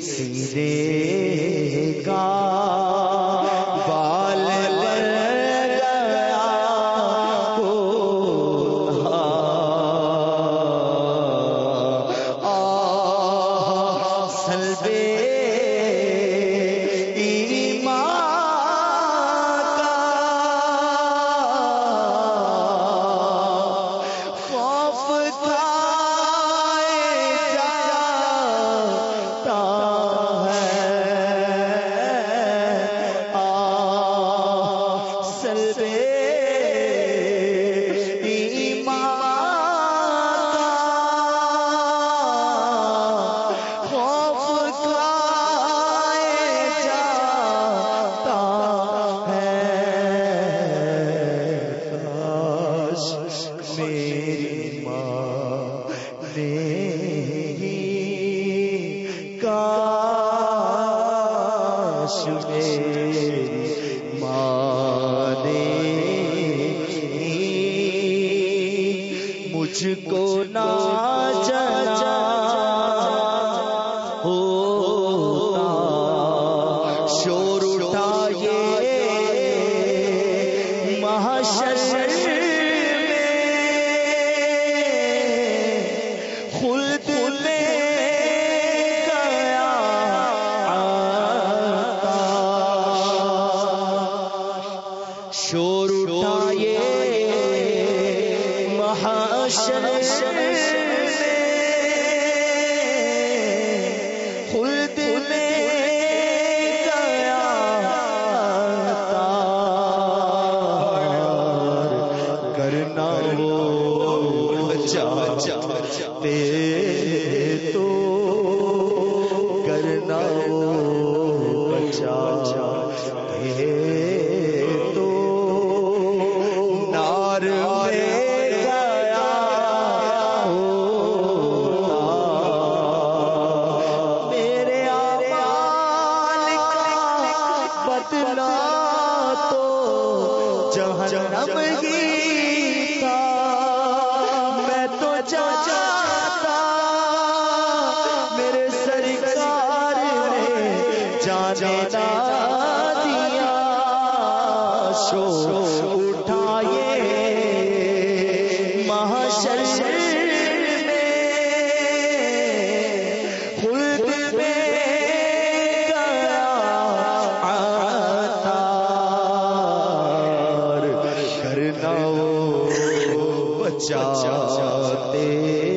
سیرے کا میری ماں نے کاش میری ماں نے مجھ کو نہ جنا شور اٹھائے محشر شور اٹھائے محشر میں خلد لے گیا۔ تار کرنا وہ اپنا تو جہنم ہی تھا۔ میں تو جاتا میرے سرکار نے جانے چاہتے